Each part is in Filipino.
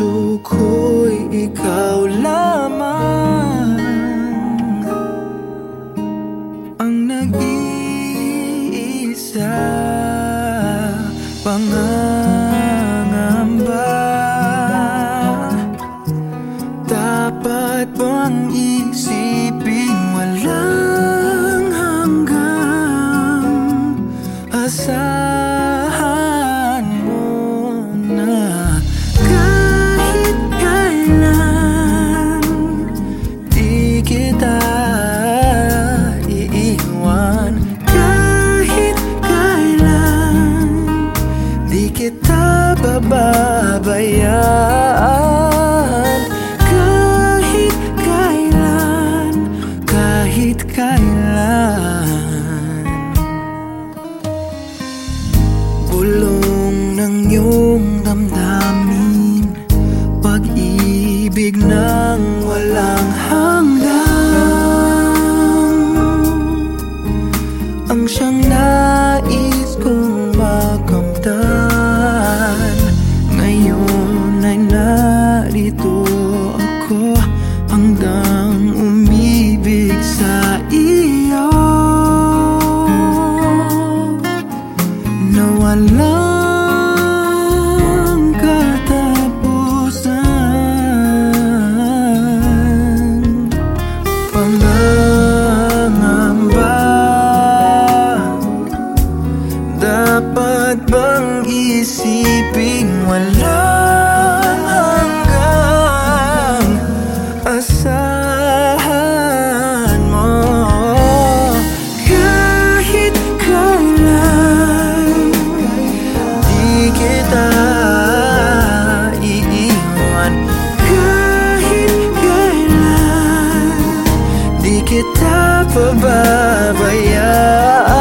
puso ko'y ikaw lamang. Ang nag-iisa Pangangamba. Dapat bang isipin walang hanggang Asahan? iyong damdamin. Pag-ibig ng walang hanggan. Ang siyang nais kong makamtan. Ngayon ay narito ako Hanggang umibig sa iyo. Nawala kita pababayaan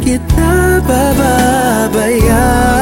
kita bababayaan